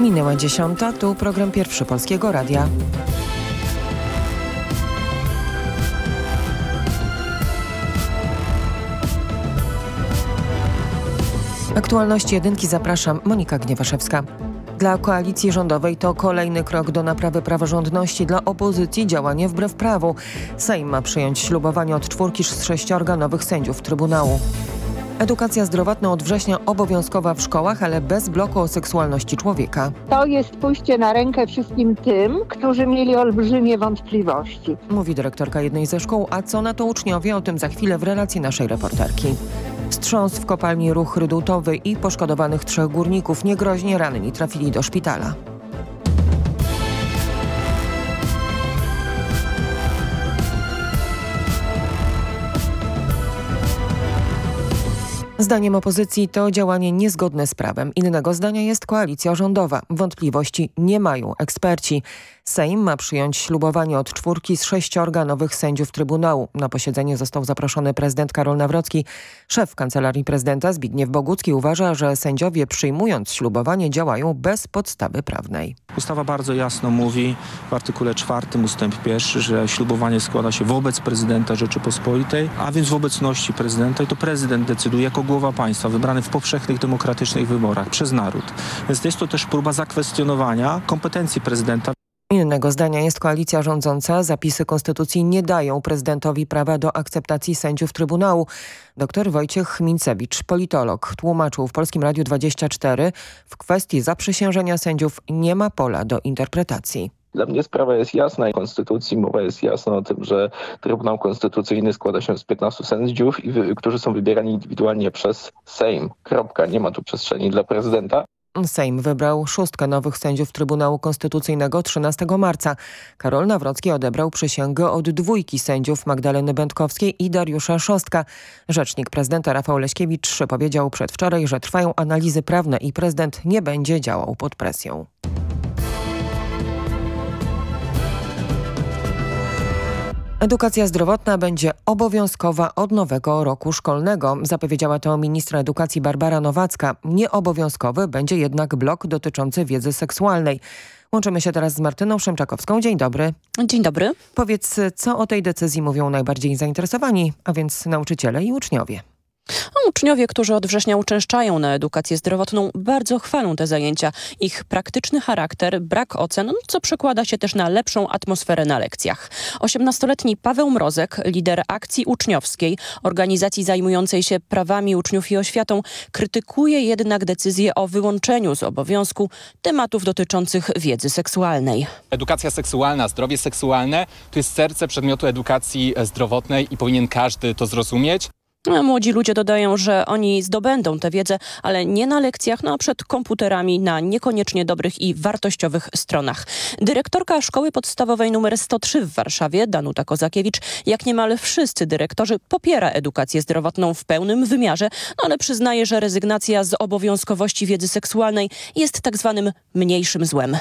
Minęła dziesiąta, tu program pierwszy Polskiego Radia. Aktualności jedynki zapraszam Monika Gniewaszewska. Dla koalicji rządowej to kolejny krok do naprawy praworządności, dla opozycji działanie wbrew prawu. Sejm ma przyjąć ślubowanie od czwórki z sześciorga nowych sędziów Trybunału. Edukacja zdrowotna od września obowiązkowa w szkołach, ale bez bloku o seksualności człowieka. To jest pójście na rękę wszystkim tym, którzy mieli olbrzymie wątpliwości. Mówi dyrektorka jednej ze szkół, a co na to uczniowie? O tym za chwilę w relacji naszej reporterki. Wstrząs w kopalni Ruch Rydutowy i poszkodowanych trzech górników niegroźnie ranni trafili do szpitala. Zdaniem opozycji to działanie niezgodne z prawem. Innego zdania jest koalicja rządowa. Wątpliwości nie mają eksperci. Sejm ma przyjąć ślubowanie od czwórki z sześciorga nowych sędziów Trybunału. Na posiedzenie został zaproszony prezydent Karol Nawrocki. Szef Kancelarii Prezydenta Zbigniew Bogucki uważa, że sędziowie przyjmując ślubowanie działają bez podstawy prawnej. Ustawa bardzo jasno mówi w artykule czwartym ustęp pierwszy, że ślubowanie składa się wobec prezydenta Rzeczypospolitej, a więc w obecności prezydenta i to prezydent decyduje jako głowa państwa wybrany w powszechnych demokratycznych wyborach przez naród. Więc jest to też próba zakwestionowania kompetencji prezydenta. Innego zdania jest koalicja rządząca. Zapisy konstytucji nie dają prezydentowi prawa do akceptacji sędziów Trybunału. Dr Wojciech Mincewicz, politolog, tłumaczył w Polskim Radiu 24 w kwestii zaprzysiężenia sędziów nie ma pola do interpretacji. Dla mnie sprawa jest jasna i konstytucji mowa jest jasna o tym, że Trybunał Konstytucyjny składa się z 15 sędziów, którzy są wybierani indywidualnie przez Sejm. Kropka. Nie ma tu przestrzeni dla prezydenta. Sejm wybrał szóstkę nowych sędziów Trybunału Konstytucyjnego 13 marca. Karol Nawrocki odebrał przysięgę od dwójki sędziów Magdaleny Będkowskiej i Dariusza Szostka. Rzecznik prezydenta Rafał Leśkiewicz powiedział przedwczoraj, że trwają analizy prawne i prezydent nie będzie działał pod presją. Edukacja zdrowotna będzie obowiązkowa od nowego roku szkolnego, zapowiedziała to ministra edukacji Barbara Nowacka. Nieobowiązkowy będzie jednak blok dotyczący wiedzy seksualnej. Łączymy się teraz z Martyną Szymczakowską. Dzień dobry. Dzień dobry. Powiedz, co o tej decyzji mówią najbardziej zainteresowani, a więc nauczyciele i uczniowie. Uczniowie, którzy od września uczęszczają na edukację zdrowotną, bardzo chwalą te zajęcia. Ich praktyczny charakter, brak ocen, co przekłada się też na lepszą atmosferę na lekcjach. 18-letni Paweł Mrozek, lider akcji uczniowskiej, organizacji zajmującej się prawami uczniów i oświatą, krytykuje jednak decyzję o wyłączeniu z obowiązku tematów dotyczących wiedzy seksualnej. Edukacja seksualna, zdrowie seksualne to jest serce przedmiotu edukacji zdrowotnej i powinien każdy to zrozumieć. No, młodzi ludzie dodają, że oni zdobędą tę wiedzę, ale nie na lekcjach, no a przed komputerami na niekoniecznie dobrych i wartościowych stronach. Dyrektorka Szkoły Podstawowej nr 103 w Warszawie, Danuta Kozakiewicz, jak niemal wszyscy dyrektorzy popiera edukację zdrowotną w pełnym wymiarze, no ale przyznaje, że rezygnacja z obowiązkowości wiedzy seksualnej jest tak zwanym mniejszym złem.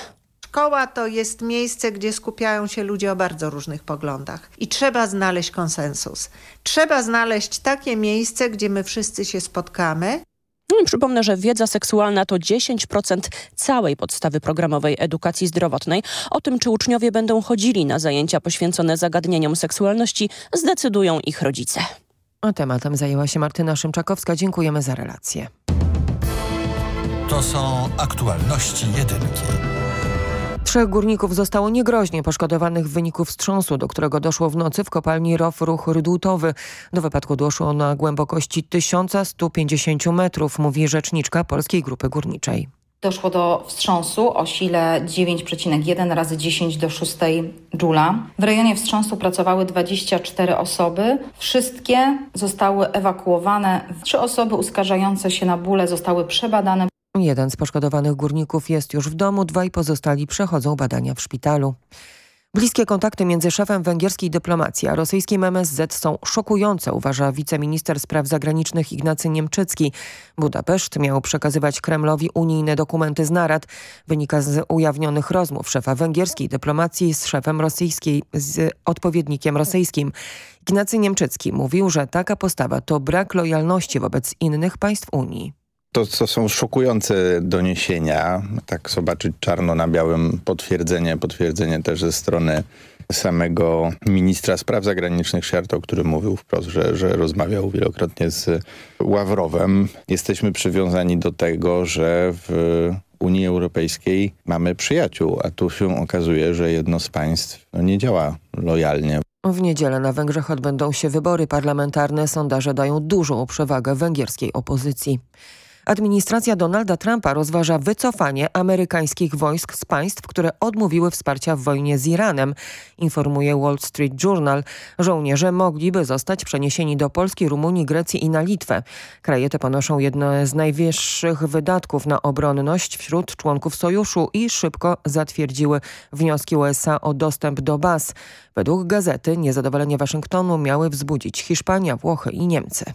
Szkoła to jest miejsce, gdzie skupiają się ludzie o bardzo różnych poglądach i trzeba znaleźć konsensus. Trzeba znaleźć takie miejsce, gdzie my wszyscy się spotkamy. No i przypomnę, że wiedza seksualna to 10% całej podstawy programowej edukacji zdrowotnej. O tym, czy uczniowie będą chodzili na zajęcia poświęcone zagadnieniom seksualności, zdecydują ich rodzice. A tematem zajęła się Martyna Szymczakowska. Dziękujemy za relację. To są aktualności jedynki. Trzech górników zostało niegroźnie poszkodowanych w wyniku wstrząsu, do którego doszło w nocy w kopalni ROW Ruch Rdutowy. Do wypadku doszło na głębokości 1150 metrów, mówi rzeczniczka Polskiej Grupy Górniczej. Doszło do wstrząsu o sile 9,1 razy 10 do 6 dżula. W rejonie wstrząsu pracowały 24 osoby. Wszystkie zostały ewakuowane. Trzy osoby uskarżające się na bóle zostały przebadane. Jeden z poszkodowanych górników jest już w domu, dwaj pozostali przechodzą badania w szpitalu. Bliskie kontakty między szefem węgierskiej dyplomacji a rosyjskim MSZ są szokujące, uważa wiceminister spraw zagranicznych Ignacy Niemczycki. Budapeszt miał przekazywać Kremlowi unijne dokumenty z narad. Wynika z ujawnionych rozmów szefa węgierskiej dyplomacji z szefem rosyjskiej, z odpowiednikiem rosyjskim. Ignacy Niemczycki mówił, że taka postawa to brak lojalności wobec innych państw Unii. To, to są szokujące doniesienia. Tak zobaczyć czarno na białym potwierdzenie, potwierdzenie też ze strony samego ministra spraw zagranicznych Siarto, który mówił wprost, że, że rozmawiał wielokrotnie z Ławrowem. Jesteśmy przywiązani do tego, że w Unii Europejskiej mamy przyjaciół, a tu się okazuje, że jedno z państw nie działa lojalnie. W niedzielę na Węgrzech odbędą się wybory parlamentarne. Sondaże dają dużą przewagę węgierskiej opozycji. Administracja Donalda Trumpa rozważa wycofanie amerykańskich wojsk z państw, które odmówiły wsparcia w wojnie z Iranem, informuje Wall Street Journal. Żołnierze mogliby zostać przeniesieni do Polski, Rumunii, Grecji i na Litwę. Kraje te ponoszą jedne z najwyższych wydatków na obronność wśród członków sojuszu i szybko zatwierdziły wnioski USA o dostęp do baz. Według gazety niezadowolenie Waszyngtonu miały wzbudzić Hiszpania, Włochy i Niemcy.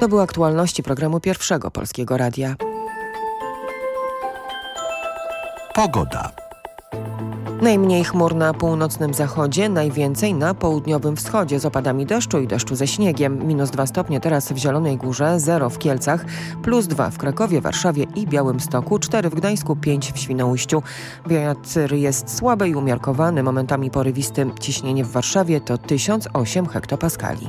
To były aktualności programu Pierwszego Polskiego Radia. Pogoda. Najmniej chmur na północnym zachodzie, najwięcej na południowym wschodzie z opadami deszczu i deszczu ze śniegiem. Minus 2 stopnie teraz w Zielonej Górze, 0 w Kielcach, plus 2 w Krakowie, Warszawie i Białymstoku, 4 w Gdańsku, 5 w Świnoujściu. Wiatr jest słaby i umiarkowany, momentami porywistym. Ciśnienie w Warszawie to 1008 hektopaskali.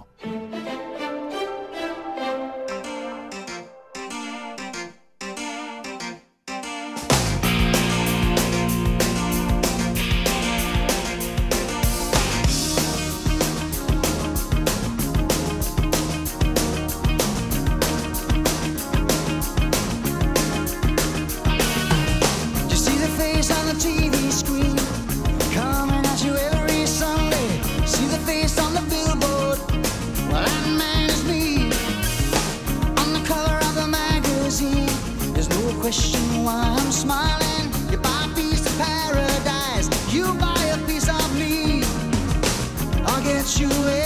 I'll get you everything you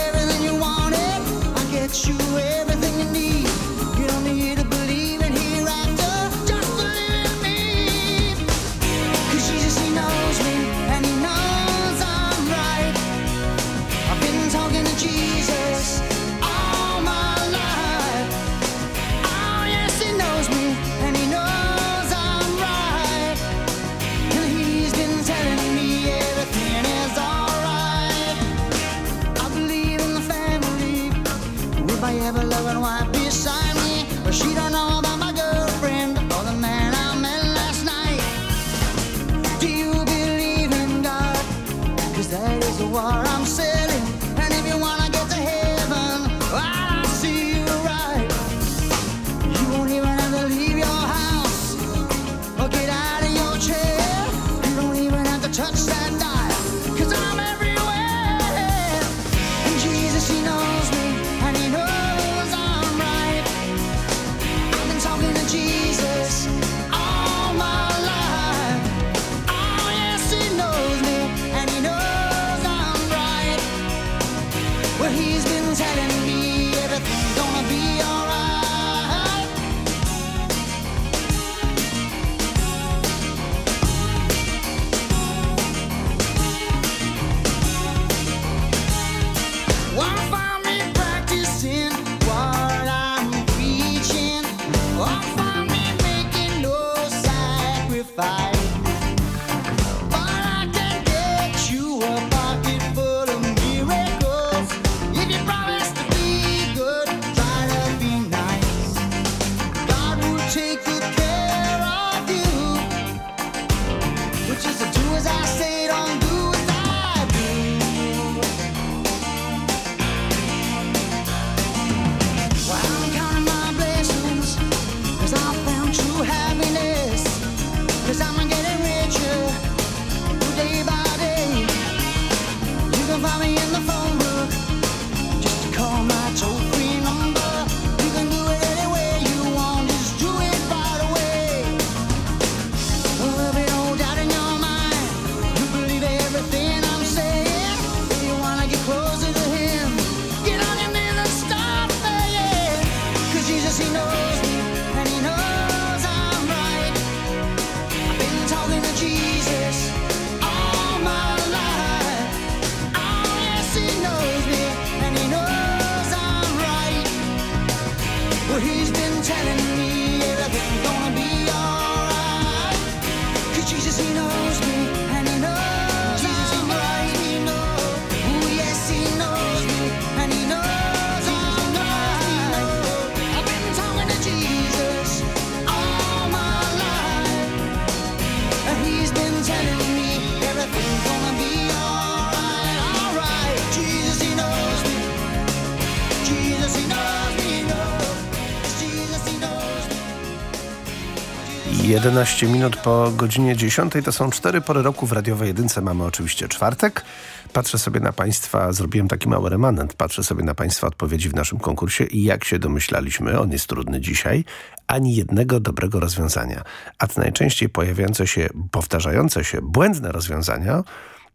11 minut po godzinie 10 to są cztery pory roku w radiowej jedynce. Mamy oczywiście czwartek. Patrzę sobie na Państwa, zrobiłem taki mały remanent, patrzę sobie na Państwa odpowiedzi w naszym konkursie i jak się domyślaliśmy, on jest trudny dzisiaj, ani jednego dobrego rozwiązania. A te najczęściej pojawiające się, powtarzające się błędne rozwiązania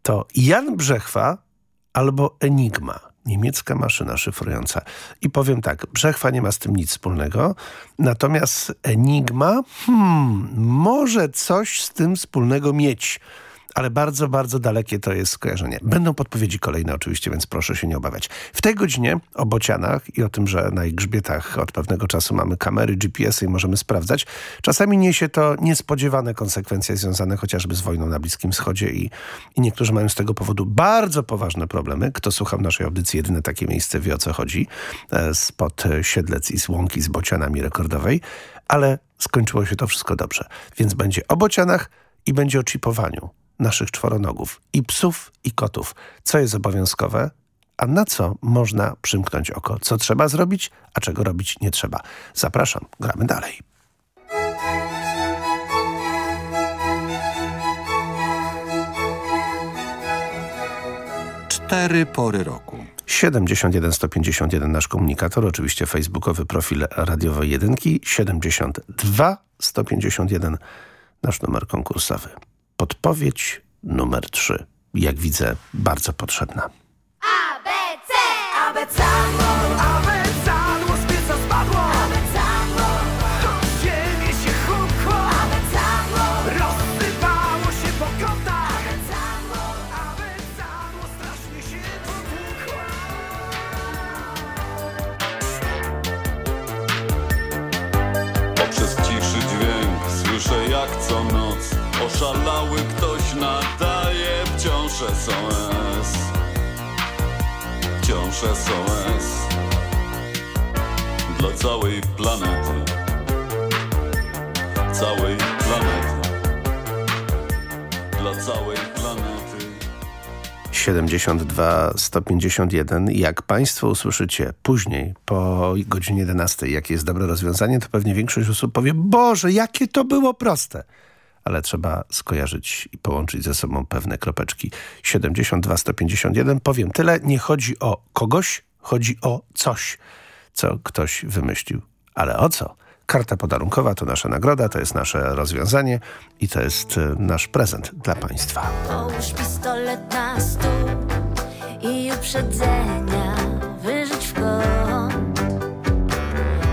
to Jan Brzechwa albo Enigma. Niemiecka maszyna szyfrująca. I powiem tak, Brzechwa nie ma z tym nic wspólnego, natomiast Enigma, hmm, może coś z tym wspólnego mieć. Ale bardzo, bardzo dalekie to jest skojarzenie. Będą podpowiedzi kolejne oczywiście, więc proszę się nie obawiać. W tej godzinie o bocianach i o tym, że na ich grzbietach od pewnego czasu mamy kamery, GPS-y i możemy sprawdzać. Czasami niesie to niespodziewane konsekwencje związane chociażby z wojną na Bliskim Wschodzie i, i niektórzy mają z tego powodu bardzo poważne problemy. Kto słuchał naszej audycji, jedyne takie miejsce wie o co chodzi. E, Spod Siedlec i z Łąki z bocianami rekordowej. Ale skończyło się to wszystko dobrze. Więc będzie o bocianach i będzie o chipowaniu naszych czworonogów. I psów, i kotów. Co jest obowiązkowe, a na co można przymknąć oko. Co trzeba zrobić, a czego robić nie trzeba. Zapraszam, gramy dalej. Cztery pory roku. 71 151 nasz komunikator, oczywiście facebookowy profil radiowej jedynki, 72 151 nasz numer konkursowy. Podpowiedź numer 3. Jak widzę, bardzo potrzebna. ABC! Abecadło! Wciąż SOS Dla całej planety Całej planety Dla całej planety 72 151. Jak Państwo usłyszycie później, po godzinie 11, jakie jest dobre rozwiązanie, to pewnie większość osób powie, Boże, jakie to było proste. Ale trzeba skojarzyć i połączyć ze sobą pewne kropeczki. 72 151. Powiem tyle, nie chodzi o kogoś, chodzi o coś, co ktoś wymyślił. Ale o co? Karta podarunkowa to nasza nagroda, to jest nasze rozwiązanie i to jest e, nasz prezent dla Państwa. Połóż pistolet na stół i uprzedzenia wyrzuć w kąt.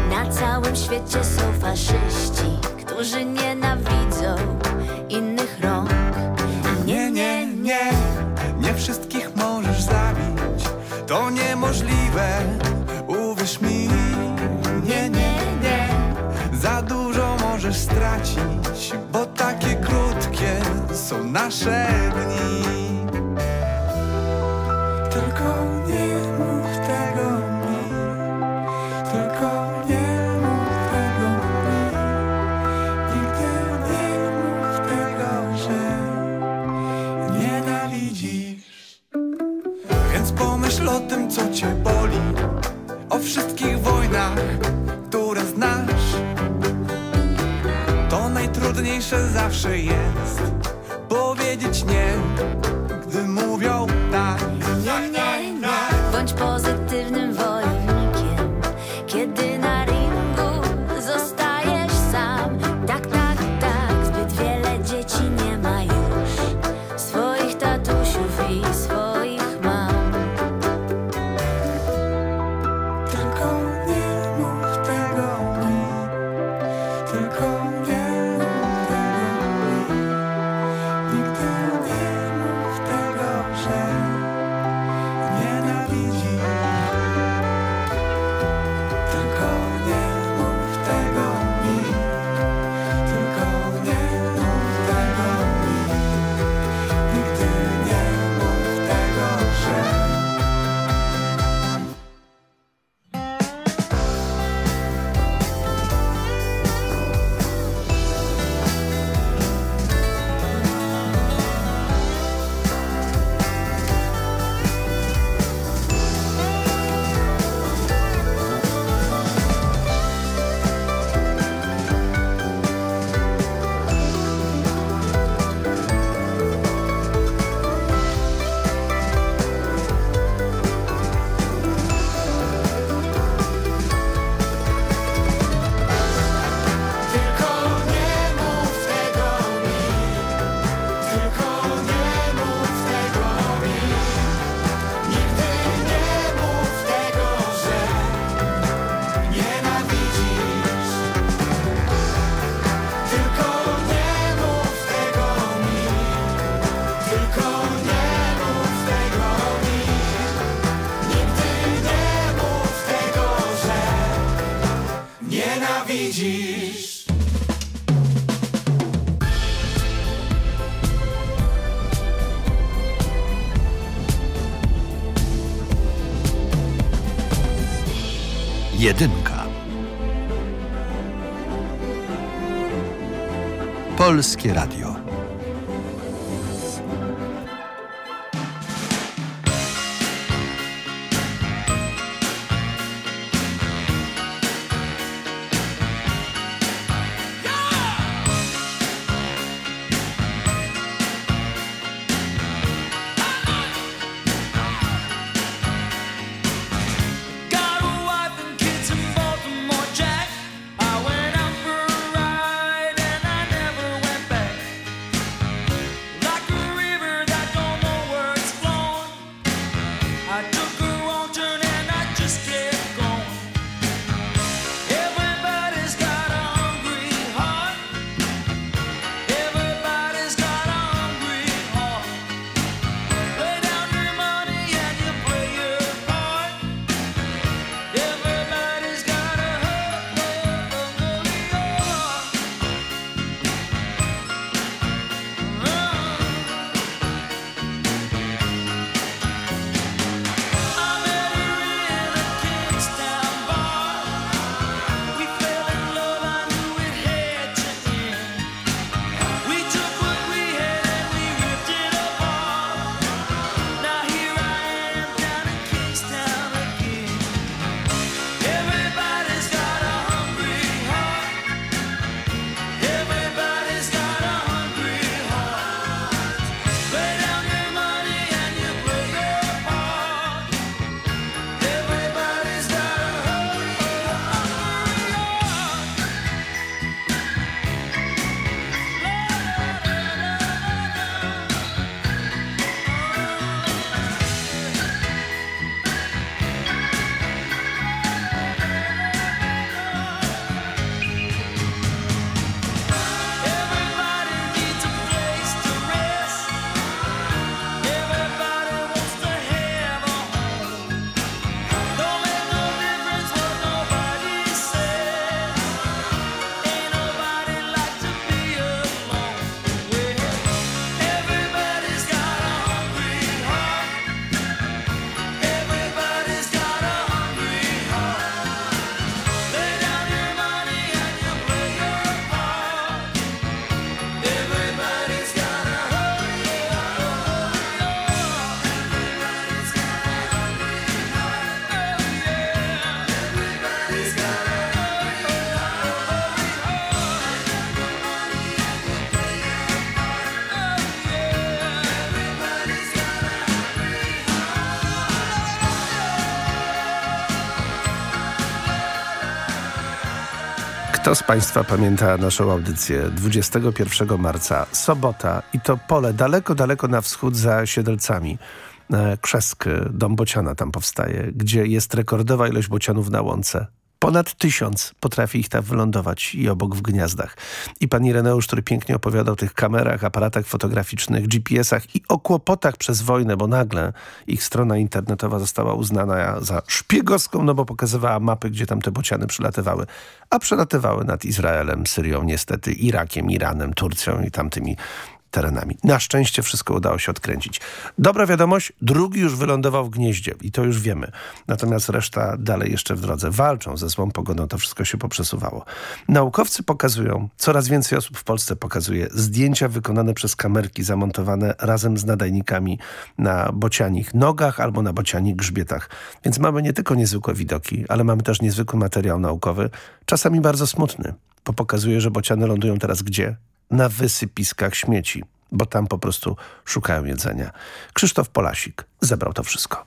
Na całym świecie są faszyści, którzy nienawidzą nie, nie, wszystkich możesz zabić. To niemożliwe, uwierz mi. Nie, nie, nie, za dużo możesz stracić, bo takie krótkie są nasze dni. O wszystkich wojnach, które znasz. To najtrudniejsze zawsze jest powiedzieć nie, gdy mówią tak. Nie, nie, nie. Bądź pozytywnym Polskie Radio. Kto z Państwa pamięta naszą audycję 21 marca, sobota i to pole daleko, daleko na wschód za Siedlcami. E, Krzesk, dom bociana tam powstaje, gdzie jest rekordowa ilość bocianów na łące. Ponad tysiąc potrafi ich tam wylądować i obok w gniazdach. I pan Ireneusz, który pięknie opowiadał o tych kamerach, aparatach fotograficznych, GPS-ach i o kłopotach przez wojnę, bo nagle ich strona internetowa została uznana za szpiegowską, no bo pokazywała mapy, gdzie tam te bociany przylatywały. A przelatywały nad Izraelem, Syrią niestety, Irakiem, Iranem, Turcją i tamtymi terenami. Na szczęście wszystko udało się odkręcić. Dobra wiadomość, drugi już wylądował w gnieździe i to już wiemy. Natomiast reszta dalej jeszcze w drodze. Walczą ze złą pogodą, to wszystko się poprzesuwało. Naukowcy pokazują, coraz więcej osób w Polsce pokazuje zdjęcia wykonane przez kamerki zamontowane razem z nadajnikami na bocianich nogach albo na bocianich grzbietach. Więc mamy nie tylko niezwykłe widoki, ale mamy też niezwykły materiał naukowy, czasami bardzo smutny, bo pokazuje, że bociany lądują teraz gdzie? Na wysypiskach śmieci, bo tam po prostu szukają jedzenia. Krzysztof Polasik zebrał to wszystko.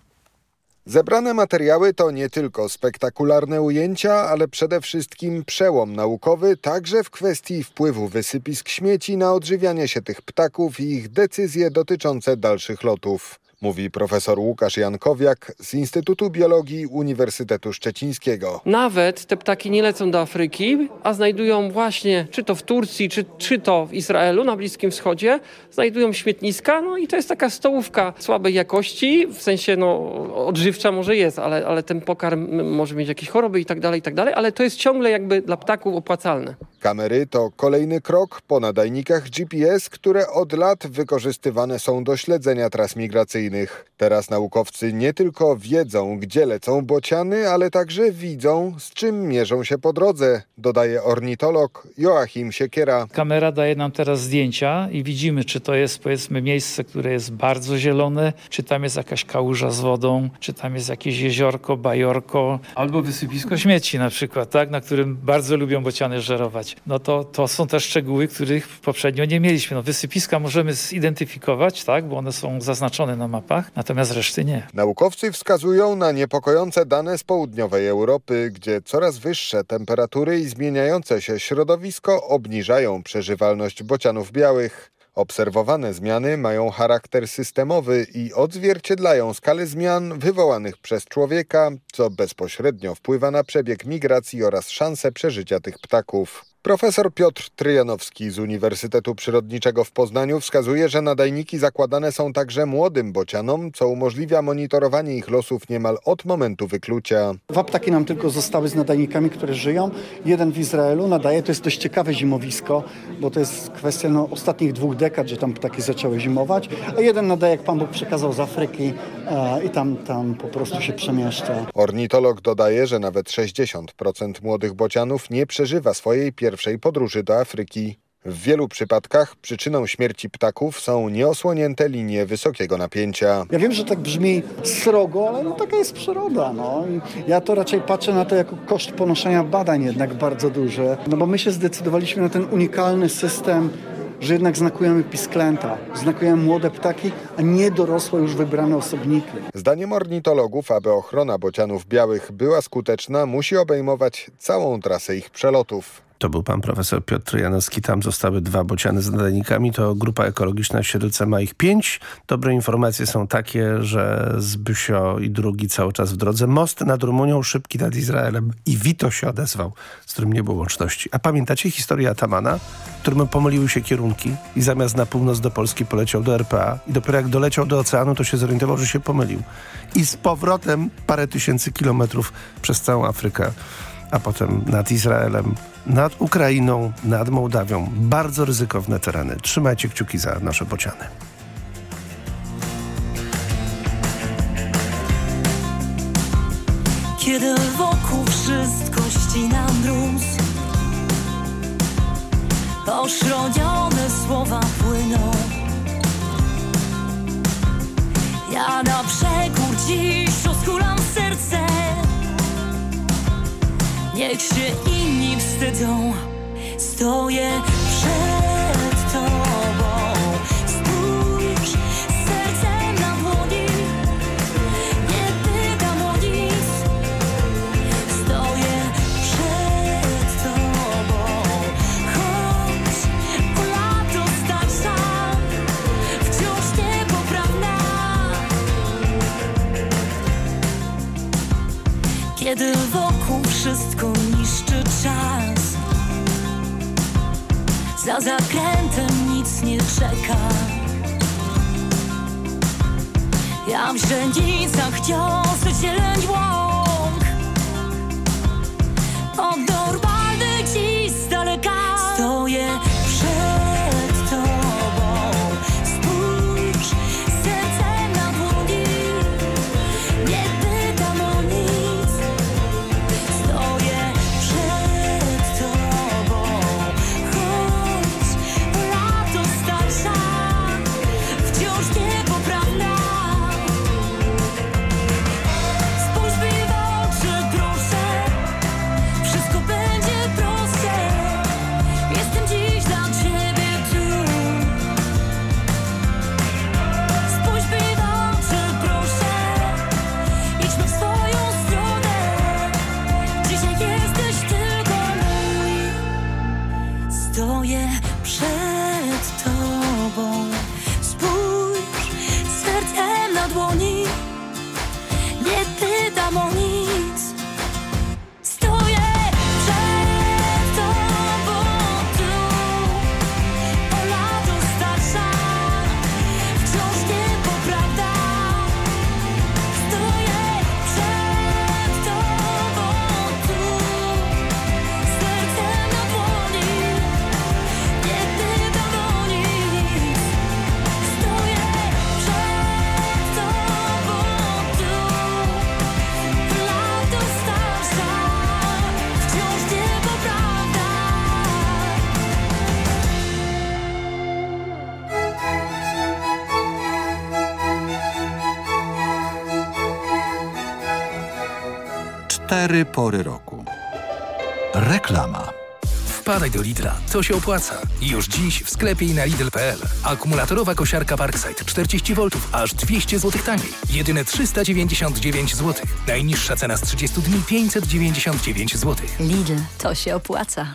Zebrane materiały to nie tylko spektakularne ujęcia, ale przede wszystkim przełom naukowy, także w kwestii wpływu wysypisk śmieci na odżywianie się tych ptaków i ich decyzje dotyczące dalszych lotów. Mówi profesor Łukasz Jankowiak z Instytutu Biologii Uniwersytetu Szczecińskiego. Nawet te ptaki nie lecą do Afryki, a znajdują właśnie, czy to w Turcji, czy, czy to w Izraelu, na Bliskim Wschodzie, znajdują śmietniska, no i to jest taka stołówka słabej jakości, w sensie no, odżywcza może jest, ale, ale ten pokarm może mieć jakieś choroby i tak dalej, i tak dalej, ale to jest ciągle jakby dla ptaków opłacalne. Kamery to kolejny krok po nadajnikach GPS, które od lat wykorzystywane są do śledzenia tras migracyjnych. Teraz naukowcy nie tylko wiedzą, gdzie lecą bociany, ale także widzą, z czym mierzą się po drodze, dodaje ornitolog Joachim Siekiera. Kamera daje nam teraz zdjęcia i widzimy, czy to jest powiedzmy miejsce, które jest bardzo zielone, czy tam jest jakaś kałuża z wodą, czy tam jest jakieś jeziorko, bajorko, albo wysypisko śmieci na przykład, tak, na którym bardzo lubią bociany żerować. No to, to są te szczegóły, których poprzednio nie mieliśmy. No wysypiska możemy zidentyfikować, tak, bo one są zaznaczone na mapach, natomiast reszty nie. Naukowcy wskazują na niepokojące dane z południowej Europy, gdzie coraz wyższe temperatury i zmieniające się środowisko obniżają przeżywalność bocianów białych. Obserwowane zmiany mają charakter systemowy i odzwierciedlają skalę zmian wywołanych przez człowieka, co bezpośrednio wpływa na przebieg migracji oraz szanse przeżycia tych ptaków. Profesor Piotr Tryjanowski z Uniwersytetu Przyrodniczego w Poznaniu wskazuje, że nadajniki zakładane są także młodym bocianom, co umożliwia monitorowanie ich losów niemal od momentu wyklucia. Dwa ptaki nam tylko zostały z nadajnikami, które żyją. Jeden w Izraelu nadaje, to jest dość ciekawe zimowisko, bo to jest kwestia no, ostatnich dwóch dekad, że tam ptaki zaczęły zimować, a jeden nadaje, jak Pan Bóg przekazał z Afryki e, i tam, tam po prostu się przemieszcza. Ornitolog dodaje, że nawet 60% młodych bocianów nie przeżywa swojej pierwszej podróży do Afryki. W wielu przypadkach przyczyną śmierci ptaków są nieosłonięte linie wysokiego napięcia. Ja wiem, że tak brzmi srogo, ale no taka jest przyroda. No. Ja to raczej patrzę na to jako koszt ponoszenia badań jednak bardzo duży. No bo my się zdecydowaliśmy na ten unikalny system że jednak znakujemy pisklęta, znakujemy młode ptaki, a nie dorosłe już wybrane osobniki. Zdaniem ornitologów, aby ochrona bocianów białych była skuteczna, musi obejmować całą trasę ich przelotów. To był pan profesor Piotr Janowski. Tam zostały dwa bociany z nadajnikami. To grupa ekologiczna w Siedlce ma ich pięć. Dobre informacje są takie, że Zbysio i drugi cały czas w drodze. Most nad Rumunią, szybki nad Izraelem. I Wito się odezwał, z którym nie było łączności. A pamiętacie historię Atamana, któremu pomyliły się kierunki i zamiast na północ do Polski poleciał do RPA i dopiero jak doleciał do oceanu, to się zorientował, że się pomylił. I z powrotem parę tysięcy kilometrów przez całą Afrykę a potem nad Izraelem, nad Ukrainą, nad Mołdawią. Bardzo ryzykowne tereny. Trzymajcie kciuki za nasze bociany. Kiedy wokół wszystko ścina mróz Poszronione Niech się inni wstydzą. Stoję przed tobą. Spójrz sercem na dłoni. Nie pytam o nic. Stoję przed tobą. Choć lato starcza Wciąż niepoprawna. Kiedy wokół wszystko czas. Za zakrętem nic nie czeka. Ja w źrenicach wciąż zieleń Cztery pory roku. Reklama. Wpadaj do Lidla, to się opłaca. Już dziś w sklepie i na Lidl.pl. Akumulatorowa kosiarka Parkside 40 V, aż 200 zł taniej. Jedyne 399 zł. Najniższa cena z 30 dni 599 zł. Lidl, to się opłaca.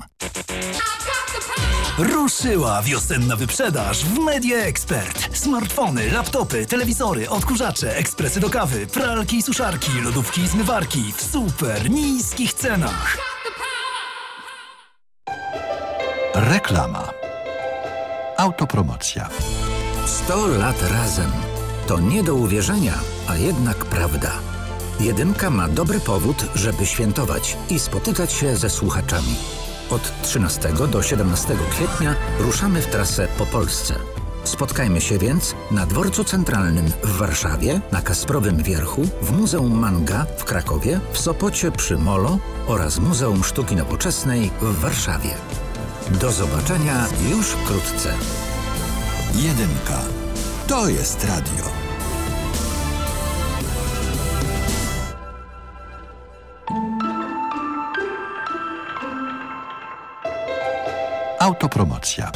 Ruszyła wiosenna wyprzedaż w Media Expert. Smartfony, laptopy, telewizory, odkurzacze, ekspresy do kawy, pralki i suszarki, lodówki i zmywarki w super niskich cenach. Reklama. Autopromocja. 100 lat razem. To nie do uwierzenia, a jednak prawda. Jedynka ma dobry powód, żeby świętować i spotykać się ze słuchaczami. Od 13 do 17 kwietnia ruszamy w trasę po Polsce. Spotkajmy się więc na Dworcu Centralnym w Warszawie, na Kasprowym Wierchu, w Muzeum Manga w Krakowie, w Sopocie przy Molo oraz Muzeum Sztuki Nowoczesnej w Warszawie. Do zobaczenia już wkrótce. Jedynka. To jest radio. Autopromocja.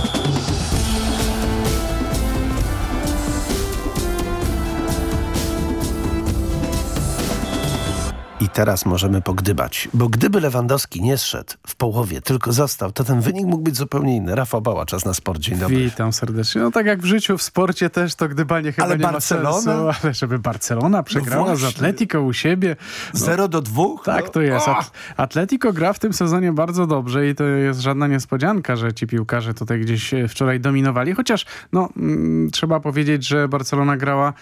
Teraz możemy pogdybać, bo gdyby Lewandowski nie zszedł w połowie, tylko został, to ten wynik mógł być zupełnie inny. Rafał Bała, czas na sport. Dzień dobry. Witam serdecznie. No tak jak w życiu, w sporcie też to gdybanie chyba Ale nie Barcelona? ma sensu. Ale żeby Barcelona przegrała No z. Atletico u siebie. No, 0 do 2? Tak to jest. At Atletico gra w tym sezonie bardzo dobrze i to jest żadna niespodzianka, że ci piłkarze tutaj gdzieś e, wczoraj dominowali. Chociaż no, mm, trzeba powiedzieć, że Barcelona grała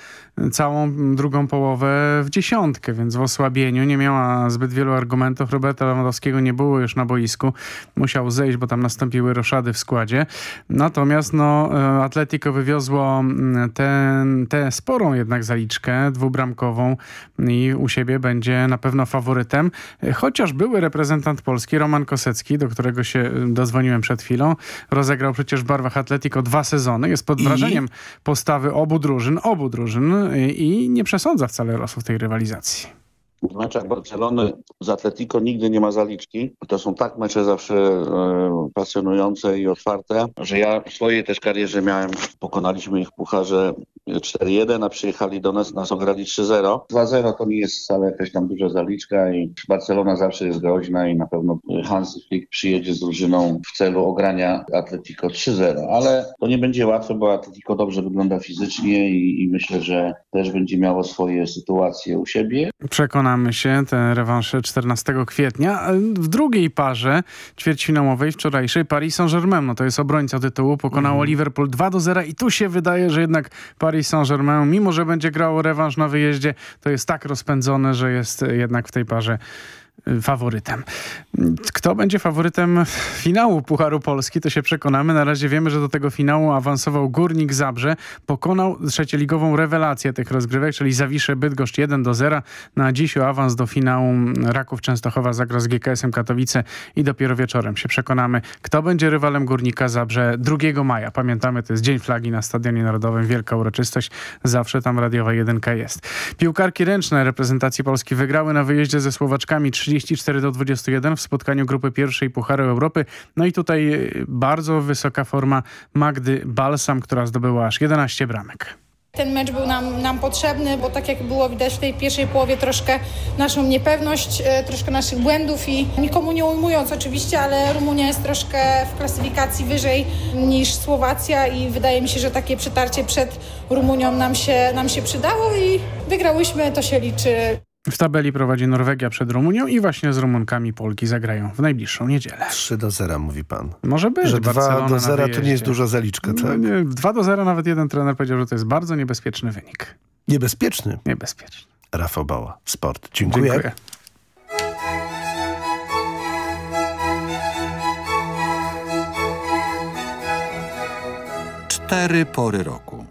całą drugą połowę w dziesiątkę, więc w osłabieniu nie miała zbyt wielu argumentów. Roberta Lewandowskiego nie było już na boisku. Musiał zejść, bo tam nastąpiły roszady w składzie. Natomiast no, e, Atletico wywiozło mm, tę sporą jednak zaliczkę dwubramkową i u siebie będzie na pewno faworytem. Chociaż były reprezentant Polski, Roman Kosecki, do którego się e, dozwoniłem przed chwilą, rozegrał przecież w barwach Atletico dwa sezony, jest pod I? wrażeniem postawy obu drużyn, obu drużyn i, nie przesądza wcale losu tej rywalizacji. W meczach Barcelony z Atletico nigdy nie ma zaliczki. To są tak mecze zawsze e, pasjonujące i otwarte, że ja w swojej też karierze miałem, pokonaliśmy ich w Pucharze 4-1, a przyjechali do nas, nas ograli 3-0. 2-0 to nie jest wcale jakaś tam duża zaliczka i Barcelona zawsze jest groźna i na pewno Hansi Flick przyjedzie z drużyną w celu ogrania Atletico 3-0, ale to nie będzie łatwe, bo Atletico dobrze wygląda fizycznie i, i myślę, że też będzie miało swoje sytuacje u siebie. Przekonamy się, te rewansze 14 kwietnia. W drugiej parze ćwierćfinałowej wczorajszej Paris Saint-Germain, no to jest obrońca tytułu, pokonało mm. Liverpool 2 do 0 i tu się wydaje, że jednak Paris Saint-Germain, mimo że będzie grało rewanż na wyjeździe, to jest tak rozpędzone, że jest jednak w tej parze faworytem. Kto będzie faworytem finału Pucharu Polski, to się przekonamy. Na razie wiemy, że do tego finału awansował Górnik Zabrze. Pokonał trzecioligową rewelację tych rozgrywek, czyli Zawisze Bydgoszcz 1 do 0. Na dziś o awans do finału Raków Częstochowa zagra z GKS-em Katowice i dopiero wieczorem się przekonamy, kto będzie rywalem Górnika Zabrze 2 maja. Pamiętamy, to jest Dzień Flagi na Stadionie Narodowym. Wielka uroczystość. Zawsze tam radiowa jedynka jest. Piłkarki ręczne reprezentacji Polski wygrały na wyjeździe ze Słowaczkami 34 do 21 w spotkaniu grupy pierwszej Pucharu Europy. No i tutaj e, bardzo wysoka forma Magdy Balsam, która zdobyła aż 11 bramek. Ten mecz był nam, nam potrzebny, bo tak jak było widać w tej pierwszej połowie troszkę naszą niepewność, e, troszkę naszych błędów i nikomu nie ujmując oczywiście, ale Rumunia jest troszkę w klasyfikacji wyżej niż Słowacja i wydaje mi się, że takie przetarcie przed Rumunią nam się, nam się przydało i wygrałyśmy, to się liczy. W tabeli prowadzi Norwegia przed Rumunią i właśnie z Rumunkami Polki zagrają w najbliższą niedzielę. 3 do 0 mówi pan. Może być. Że 2 do 0 to nie jest duża zaliczka, no tak? nie, 2 do 0 nawet jeden trener powiedział, że to jest bardzo niebezpieczny wynik. Niebezpieczny? Niebezpieczny. Rafał Bała, Sport. Dziękuję. Dziękuję. Cztery pory roku.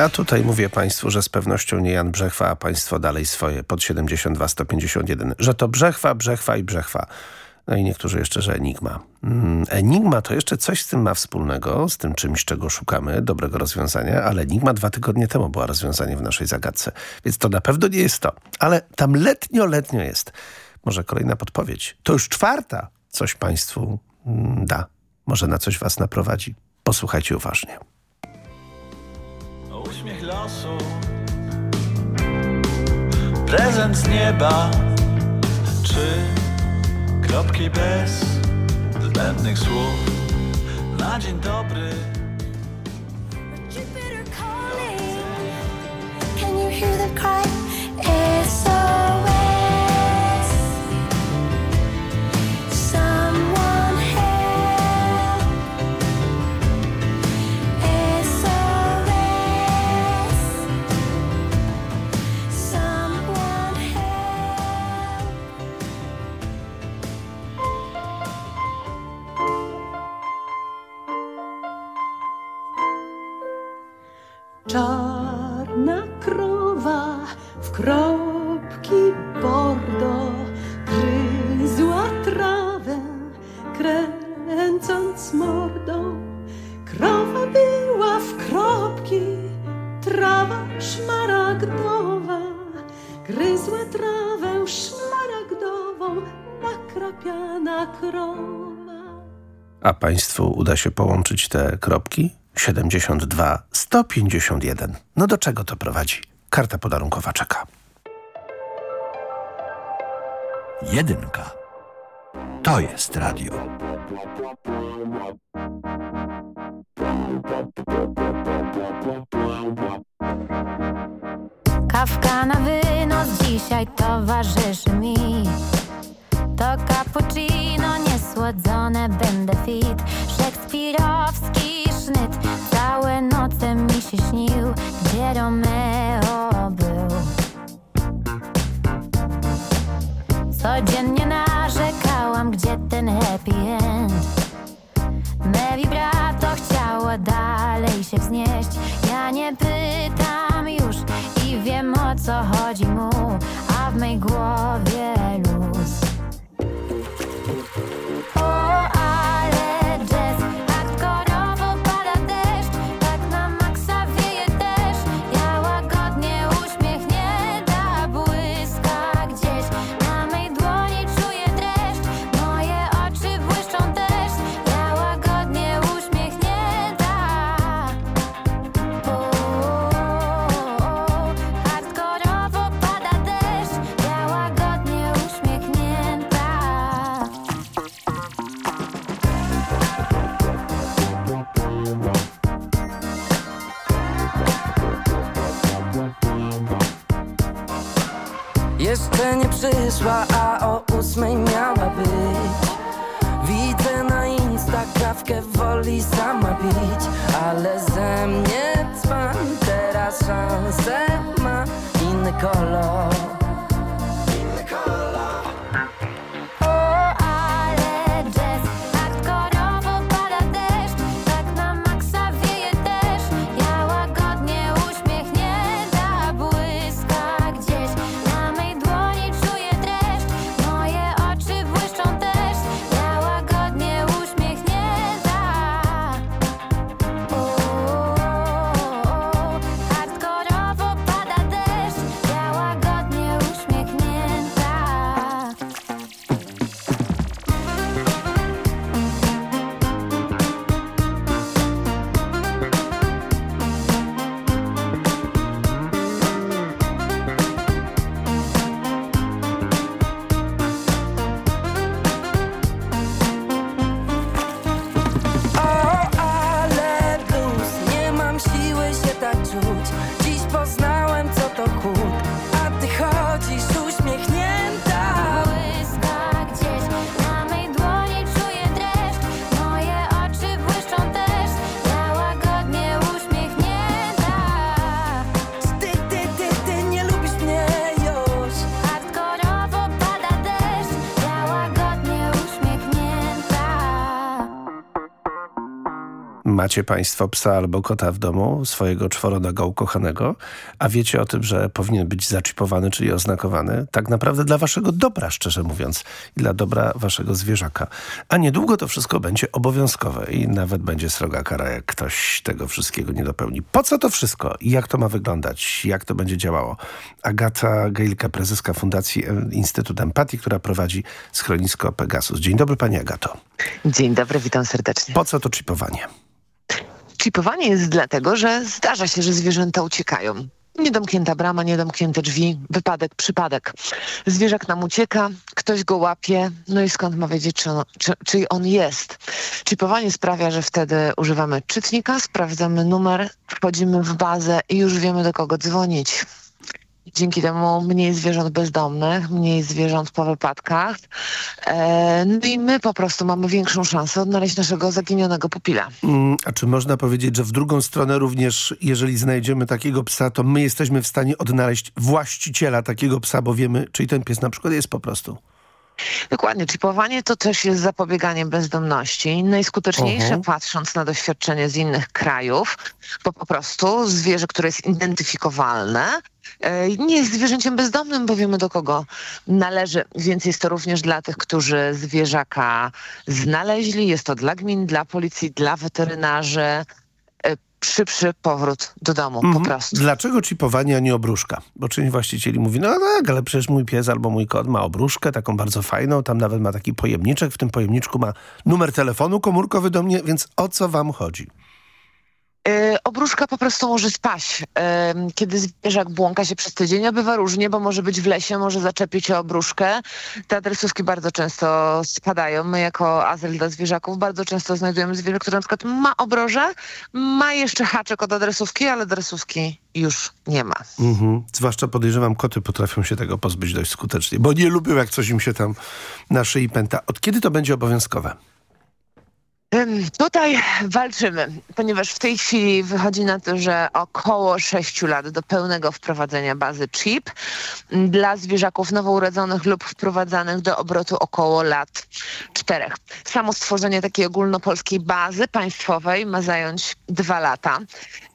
Ja tutaj mówię państwu, że z pewnością nie Jan Brzechwa, a państwo dalej swoje pod 72 151. Że to Brzechwa, Brzechwa i Brzechwa. No i niektórzy jeszcze, że Enigma. Mm, Enigma to jeszcze coś z tym ma wspólnego, z tym czymś, czego szukamy, dobrego rozwiązania, ale Enigma dwa tygodnie temu była rozwiązanie w naszej zagadce. Więc to na pewno nie jest to. Ale tam letnio, letnio jest. Może kolejna podpowiedź. To już czwarta. Coś państwu mm, da. Może na coś was naprowadzi. Posłuchajcie uważnie. Uśmiech losu Prezent z nieba Czy kropki bez zbędnych słów Na dzień dobry Can you hear the cry? SOS. Someone Czarna krowa w kropki bordo gryzła trawę, kręcąc mordą. Krowa była w kropki, trawa szmaragdowa, gryzła trawę szmaragdową, nakrapiana krowa. A państwu uda się połączyć te kropki? 72 151. No do czego to prowadzi? Karta podarunkowa czeka. Jedynka. To jest radio. Kawka na wynos dzisiaj towarzyszy mi To cappuccino będę fit. Szekspirowski sznyt. Całe noce mi się śnił Gdzie Romeo był. Codziennie narzekałam Gdzie ten happy end. Me vibrato chciało dalej się wznieść. Ja nie pytam już i wiem o co chodzi mu A w mej głowie luz przyszła, a o ósmej miała być. Widzę na Insta kawkę woli sama pić Ale ze mnie dzban, teraz szansę ma inny kolor macie państwo psa albo kota w domu, swojego czworonogą ukochanego, a wiecie o tym, że powinien być zaczipowany, czyli oznakowany, tak naprawdę dla waszego dobra, szczerze mówiąc, i dla dobra waszego zwierzaka. A niedługo to wszystko będzie obowiązkowe i nawet będzie sroga kara, jak ktoś tego wszystkiego nie dopełni. Po co to wszystko? Jak to ma wyglądać? Jak to będzie działało? Agata Gejlka, prezeska Fundacji Instytut Empatii, która prowadzi schronisko Pegasus. Dzień dobry pani Agato. Dzień dobry, witam serdecznie. Po co to chipowanie? Chipowanie jest dlatego, że zdarza się, że zwierzęta uciekają. Niedomknięta brama, niedomknięte drzwi, wypadek, przypadek. Zwierzak nam ucieka, ktoś go łapie, no i skąd ma wiedzieć, czy on, czy, czy on jest. Chipowanie sprawia, że wtedy używamy czytnika, sprawdzamy numer, wchodzimy w bazę i już wiemy, do kogo dzwonić. Dzięki temu mniej zwierząt bezdomnych, mniej zwierząt po wypadkach. E, no i my po prostu mamy większą szansę odnaleźć naszego zaginionego pupila. Mm, a czy można powiedzieć, że w drugą stronę również, jeżeli znajdziemy takiego psa, to my jesteśmy w stanie odnaleźć właściciela takiego psa, bo wiemy, czyli ten pies na przykład jest po prostu? Dokładnie. Chipowanie to też jest zapobieganie bezdomności. Najskuteczniejsze, Mhm. patrząc na doświadczenie z innych krajów, bo po prostu zwierzę, które jest identyfikowalne, e, nie jest zwierzęciem bezdomnym, bo wiemy do kogo należy. Więc jest to również dla tych, którzy zwierzaka znaleźli. Jest to dla gmin, dla policji, dla weterynarzy. Szybszy powrót do domu, po Mhm. prostu. Dlaczego chipowanie, a nie obruszka? Bo część właścicieli mówi, no tak, ale przecież mój pies albo mój kot ma obruszkę, taką bardzo fajną, tam nawet ma taki pojemniczek, w tym pojemniczku ma numer telefonu komórkowy do mnie, więc o co wam chodzi? E, Obruszka po prostu może spaść. E, Kiedy zwierzak błąka się przez tydzień, a bywa różnie, bo może być w lesie, może zaczepić o obruszkę. Te adresówki bardzo często spadają. My jako azyl dla zwierzaków bardzo często znajdujemy zwierzę, które na przykład ma obroże, ma jeszcze haczek od adresówki, ale adresówki już nie ma. Mhm. Zwłaszcza podejrzewam, koty potrafią się tego pozbyć dość skutecznie, bo nie lubią, jak coś im się tam na szyi pęta. Od kiedy to będzie obowiązkowe? Tutaj walczymy, ponieważ w tej chwili wychodzi na to, że około 6 lat do pełnego wprowadzenia bazy chip dla zwierzaków nowourodzonych lub wprowadzanych do obrotu około lat 4. Samo stworzenie takiej ogólnopolskiej bazy państwowej ma zająć dwa lata.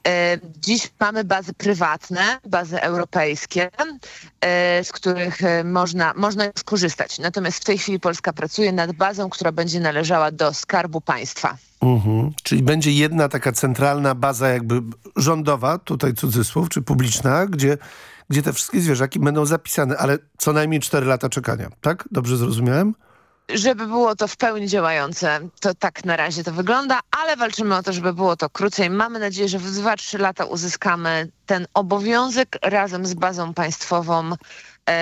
E, Dziś mamy bazy prywatne, bazy europejskie, e, z których e, można, można już korzystać. Natomiast w tej chwili Polska pracuje nad bazą, która będzie należała do Skarbu Państwa. Mhm. Czyli będzie jedna taka centralna baza jakby rządowa, tutaj cudzysłów, czy publiczna, gdzie, gdzie te wszystkie zwierzaki będą zapisane, ale co najmniej 4 lata czekania, tak? Dobrze zrozumiałem? Żeby było to w pełni działające, to tak na razie to wygląda, ale walczymy o to, żeby było to krócej. Mamy nadzieję, że w 2-3 lata uzyskamy ten obowiązek razem z bazą państwową,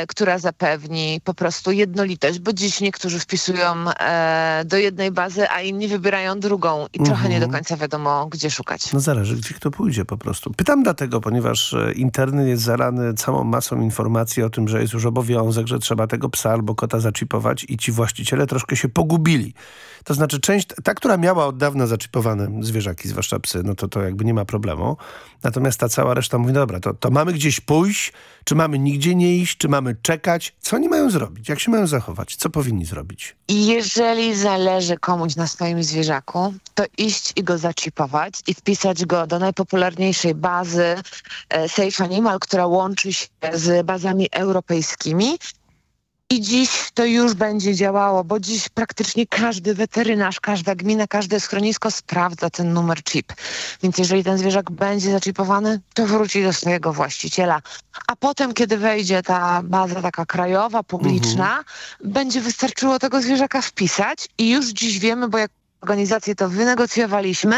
która zapewni po prostu jednolitość, bo dziś niektórzy wpisują e, do jednej bazy, a inni wybierają drugą i trochę nie do końca wiadomo, gdzie szukać. No zależy, gdzie kto pójdzie po prostu. Pytam dlatego, ponieważ e, internet jest zarany całą masą informacji o tym, że jest już obowiązek, że trzeba tego psa albo kota zaczipować i ci właściciele troszkę się pogubili. To znaczy część, ta, która miała od dawna zaczipowane zwierzaki, zwłaszcza psy, no to to jakby nie ma problemu. Natomiast ta cała reszta mówi, dobra, to, to mamy gdzieś pójść, czy mamy nigdzie nie iść, czy mamy czekać? Co oni mają zrobić? Jak się mają zachować? Co powinni zrobić? Jeżeli zależy komuś na swoim zwierzaku, to iść i go zaczipować i wpisać go do najpopularniejszej bazy e, Safe Animal, która łączy się z bazami europejskimi. I dziś to już będzie działało, bo dziś praktycznie każdy weterynarz, każda gmina, każde schronisko sprawdza ten numer chip. Więc jeżeli ten zwierzak będzie zaczipowany, to wróci do swojego właściciela. A potem, kiedy wejdzie ta baza taka krajowa, publiczna, będzie wystarczyło tego zwierzaka wpisać i już dziś wiemy, bo jak organizację to wynegocjowaliśmy,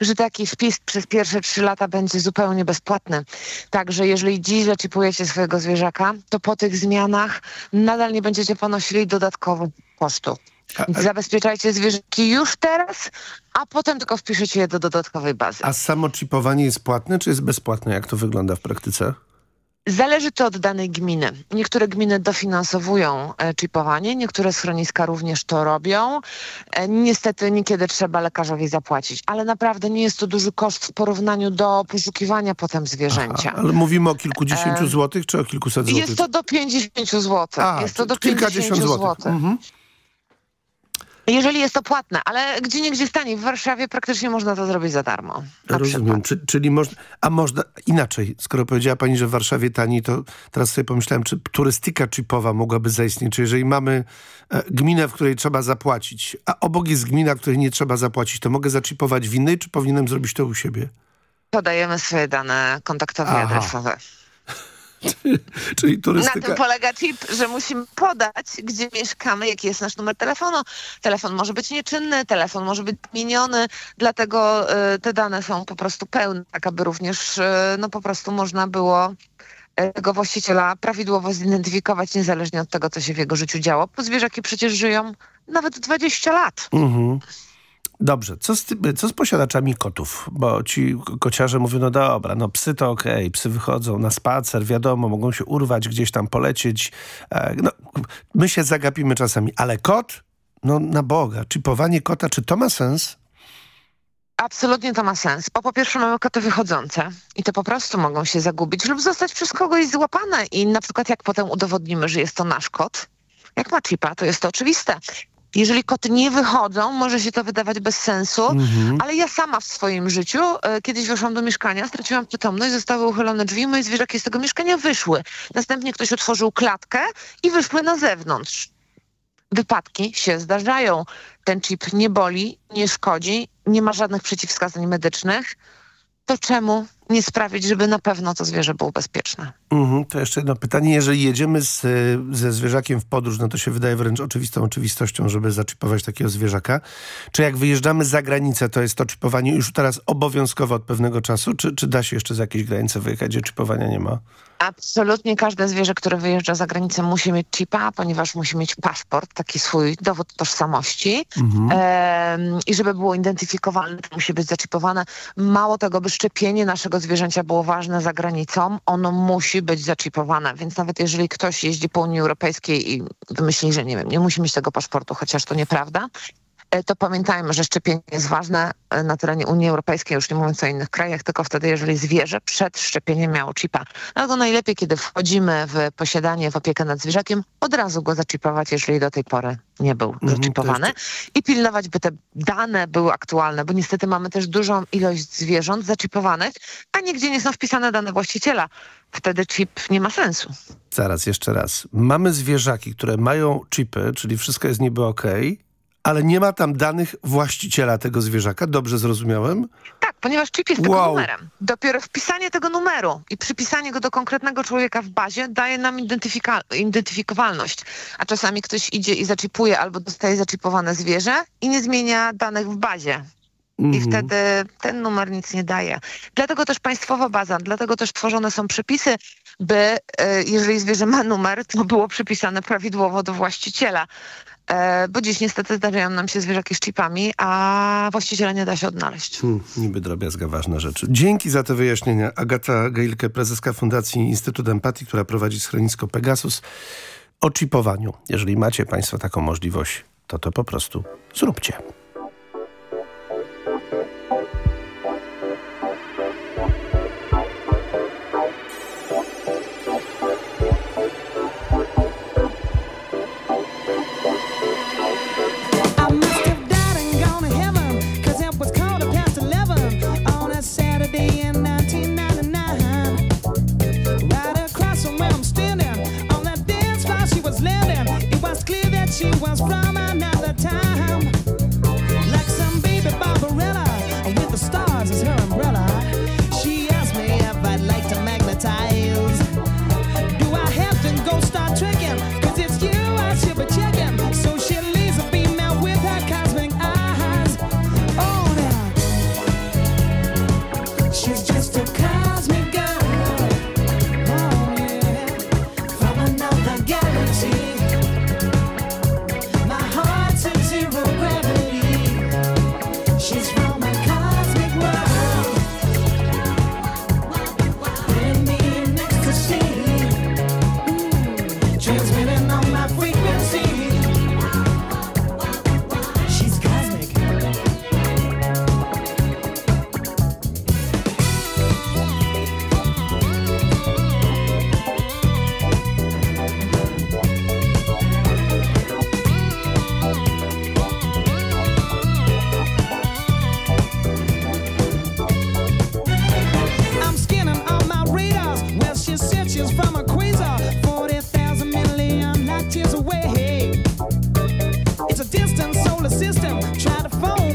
że taki wpis przez pierwsze trzy lata będzie zupełnie bezpłatny. Także jeżeli dziś zaczipujecie swojego zwierzaka, to po tych zmianach nadal nie będziecie ponosili dodatkowo kosztu. Więc Zabezpieczajcie zwierzaki już teraz, a potem tylko wpiszecie je do dodatkowej bazy. A samo chipowanie jest płatne, czy jest bezpłatne? Jak to wygląda w praktyce? Zależy to od danej gminy. Niektóre gminy dofinansowują e, chipowanie, niektóre schroniska również to robią. E, Niestety niekiedy trzeba lekarzowi zapłacić, ale naprawdę nie jest to duży koszt w porównaniu do poszukiwania potem zwierzęcia. Ale mówimy o kilkudziesięciu E, złotych, czy o kilkuset złotych? Jest to do 50 zł. A, jest to do kilkadziesiąt 50 złotych. zł. Mhm. Jeżeli jest to płatne, ale gdzie nie gdzie stanie. W Warszawie praktycznie można to zrobić za darmo. Rozumiem. Czy, czyli można, a można inaczej, skoro powiedziała pani, że w Warszawie tani, to teraz sobie pomyślałem, czy turystyka chipowa mogłaby zaistnieć. Czy jeżeli mamy e, gminę, w której trzeba zapłacić, a obok jest gmina, w której nie trzeba zapłacić, to mogę zaczipować w innej, czy powinienem zrobić to u siebie? Podajemy swoje dane kontaktowe i adresowe. Czyli turystyka... Na tym polega chip, że musimy podać, gdzie mieszkamy, jaki jest nasz numer telefonu. Telefon może być nieczynny, telefon może być zmieniony, dlatego y, te dane są po prostu pełne, tak aby również y, no po prostu można było y, tego właściciela prawidłowo zidentyfikować, niezależnie od tego, co się w jego życiu działo. Bo zwierzaki przecież żyją nawet 20 lat. Mhm. Dobrze, co z, ty, co z posiadaczami kotów? Bo ci kociarze mówią, no dobra, no psy to okej, psy wychodzą na spacer, wiadomo, mogą się urwać, gdzieś tam polecieć. E, no, my się zagapimy czasami, ale kot? No na Boga, chipowanie kota, czy to ma sens? Absolutnie to ma sens, bo po pierwsze mamy koty wychodzące i to po prostu mogą się zagubić lub zostać przez kogoś złapane i na przykład jak potem udowodnimy, że jest to nasz kot, jak ma chipa, to jest to oczywiste. Jeżeli koty nie wychodzą, może się to wydawać bez sensu, Mhm. ale ja sama w swoim życiu e, kiedyś weszłam do mieszkania, straciłam przytomność, zostały uchylone drzwi, moje zwierzaki z tego mieszkania wyszły. Następnie ktoś otworzył klatkę i wyszły na zewnątrz. Wypadki się zdarzają. Ten chip nie boli, nie szkodzi, nie ma żadnych przeciwwskazań medycznych. To czemu nie sprawić, żeby na pewno to zwierzę było bezpieczne? Mhm, to jeszcze jedno pytanie. Jeżeli jedziemy z, ze zwierzakiem w podróż, no to się wydaje wręcz oczywistą oczywistością, żeby zaczipować takiego zwierzaka. Czy jak wyjeżdżamy za granicę, to jest to czipowanie już teraz obowiązkowe od pewnego czasu? Czy, czy da się jeszcze za jakieś granice wyjechać, gdzie czipowania nie ma? Absolutnie każde zwierzę, które wyjeżdża za granicę musi mieć chipa, ponieważ musi mieć paszport, taki swój dowód tożsamości. Mhm. I żeby było identyfikowalne, to musi być zaczipowane. Mało tego, by szczepienie naszego zwierzęcia było ważne za granicą, ono musi być zaczipowane. Więc nawet jeżeli ktoś jeździ po Unii Europejskiej i wymyśli, że nie wiem, nie musi mieć tego paszportu, chociaż to nieprawda, to pamiętajmy, że szczepienie jest ważne e, na terenie Unii Europejskiej, już nie mówiąc o innych krajach, tylko wtedy, jeżeli zwierzę przed szczepieniem miało chipa. Dlatego najlepiej, kiedy wchodzimy w posiadanie, w opiekę nad zwierzakiem, od razu go zaczipować, jeżeli do tej pory nie był Mhm, zaczipowany i pilnować, by te dane były aktualne, bo niestety mamy też dużą ilość zwierząt zaczipowanych, a nigdzie nie są wpisane dane właściciela. Wtedy chip nie ma sensu. Zaraz, jeszcze raz. Mamy zwierzaki, które mają chipy, czyli wszystko jest niby okej, ale nie ma tam danych właściciela tego zwierzaka. Dobrze zrozumiałem? Tak, ponieważ chip jest tylko Wow. numerem. Dopiero wpisanie tego numeru i przypisanie go do konkretnego człowieka w bazie daje nam identyfikowalność. A czasami ktoś idzie i zaczipuje albo dostaje zaczipowane zwierzę i nie zmienia danych w bazie. I Mhm. wtedy ten numer nic nie daje. Dlatego też państwowa baza, dlatego też tworzone są przepisy, by e, jeżeli zwierzę ma numer, to było przypisane prawidłowo do właściciela. E, bo dziś niestety zdarzają nam się zwierzaki z chipami, a właściciela nie da się odnaleźć. Hmm, niby drobiazga, ważna rzecz. Dzięki za te wyjaśnienia. Agata Gejlke, prezeska Fundacji Instytut Empatii, która prowadzi schronisko Pegasus o chipowaniu. Jeżeli macie Państwo taką możliwość, to to po prostu zróbcie.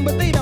But they don't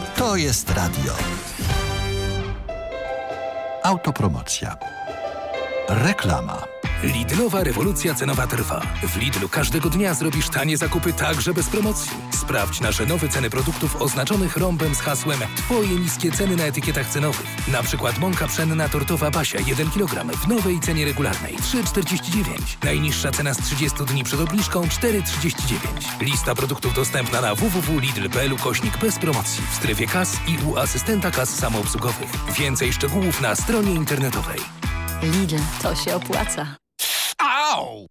To jest radio. Autopromocja. Reklama. Lidlowa rewolucja cenowa trwa. W Lidlu każdego dnia zrobisz tanie zakupy także bez promocji. Sprawdź nasze nowe ceny produktów oznaczonych rąbem z hasłem Twoje niskie ceny na etykietach cenowych. Na przykład mąka pszenna tortowa Basia 1 kg w nowej cenie regularnej 3,49. Najniższa cena z 30 dni przed obniżką 4,39. Lista produktów dostępna na www.lidl.pl kośnik bez promocji w strefie kas i u asystenta kas samoobsługowych. Więcej szczegółów na stronie internetowej. Lidl, to się opłaca. No!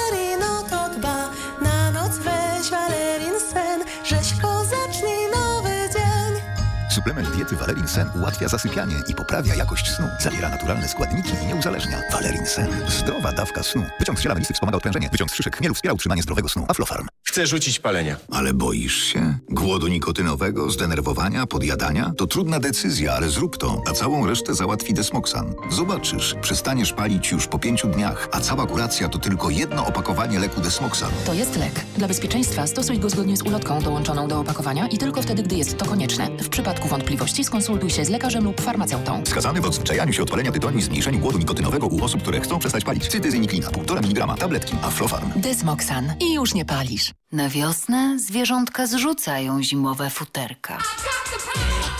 Suplement diety Valerin Sen ułatwia zasypianie i poprawia jakość snu. Zawiera naturalne składniki i nie uzależnia. Valerin Sen. Zdrowa dawka snu. Wyciąg z ziela melisy wspomaga odprężenie. Wyciąg z szyszek chmielu wspiera utrzymanie zdrowego snu. Aflofarm. Chcę rzucić palenia. Ale boisz się? Głodu nikotynowego, zdenerwowania, podjadania? To trudna decyzja, ale zrób to, a całą resztę załatwi Desmoxan. Zobaczysz, przestaniesz palić już po pięciu dniach, a cała kuracja to tylko jedno opakowanie leku Desmoxan. To jest lek. Dla bezpieczeństwa stosuj go zgodnie z ulotką dołączoną do opakowania i tylko wtedy, gdy jest to konieczne. W przypadku wątpliwości skonsultuj się z lekarzem lub farmaceutą. Wskazany w odzwyczajaniu się od palenia tytoni i zmniejszeniu głodu nikotynowego u osób, które chcą przestać palić. Cytyzyniklina, 1,5 mg, tabletki, Aflofarm. Dysmoxan. I już nie palisz. Na wiosnę zwierzątka zrzucają zimowe futerka.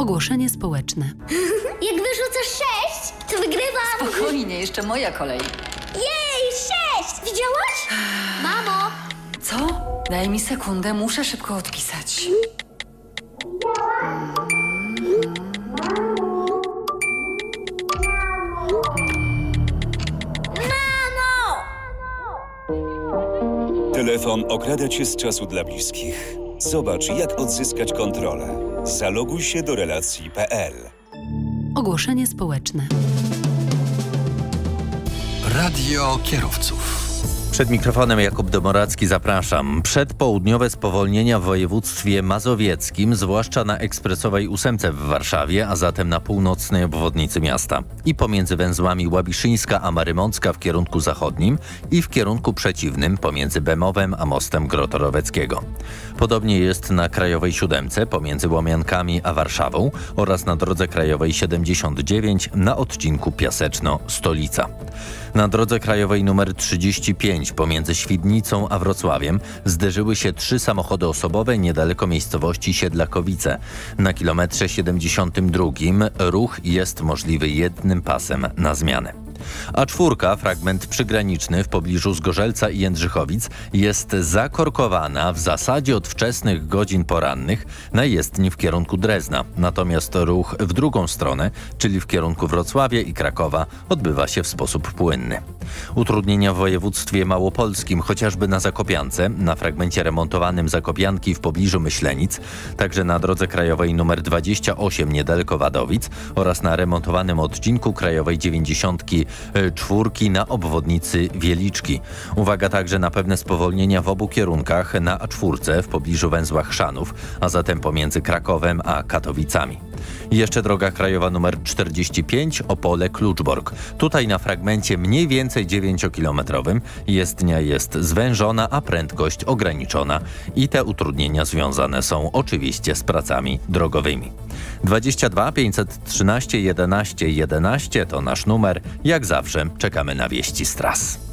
Ogłoszenie społeczne. Jak wyrzucasz sześć, To wygrywam! Spokojnie, jeszcze moja kolej. Jej, sześć! Widziałaś? Mamo! Co? Daj mi sekundę, muszę szybko odpisać. Mamo! Telefon okrada cię z czasu dla bliskich. Zobacz, jak odzyskać kontrolę. Zaloguj się do relacji.pl. Ogłoszenie społeczne. Radio kierowców. Przed mikrofonem Jakub Domoracki zapraszam. Przedpołudniowe spowolnienia w województwie mazowieckim, zwłaszcza na ekspresowej ósemce w Warszawie, a zatem na północnej obwodnicy miasta. I pomiędzy węzłami Łabiszyńska a Marymącka w kierunku zachodnim i w kierunku przeciwnym pomiędzy Bemowem a mostem Grotoroweckiego. Podobnie jest na Krajowej Siódemce pomiędzy Łomiankami a Warszawą oraz na drodze krajowej 79 na odcinku Piaseczno-Stolica. Na drodze krajowej nr 35 pomiędzy Świdnicą a Wrocławiem zderzyły się trzy samochody osobowe niedaleko miejscowości Siedlakowice. Na kilometrze 72 ruch jest możliwy jednym pasem na zmianę. A czwórka, fragment przygraniczny w pobliżu Zgorzelca i Jędrzychowic, jest zakorkowana w zasadzie od wczesnych godzin porannych na jezdni w kierunku Drezna. Natomiast ruch w drugą stronę, czyli w kierunku Wrocławia i Krakowa, odbywa się w sposób płynny. Utrudnienia w województwie małopolskim, chociażby na Zakopiance, na fragmencie remontowanym Zakopianki w pobliżu Myślenic, także na drodze krajowej nr 28 niedaleko Wadowic oraz na remontowanym odcinku krajowej 90 czwórki na obwodnicy Wieliczki. Uwaga także na pewne spowolnienia w obu kierunkach na A4 w pobliżu węzła Chrzanów, a zatem pomiędzy Krakowem a Katowicami. Jeszcze droga krajowa nr 45 Opole-Kluczbork. Tutaj na fragmencie mniej więcej 9-kilometrowym jezdnia jest zwężona, a prędkość ograniczona i te utrudnienia związane są oczywiście z pracami drogowymi. 22 513 11 11 to nasz numer. Jak zawsze czekamy na wieści z tras.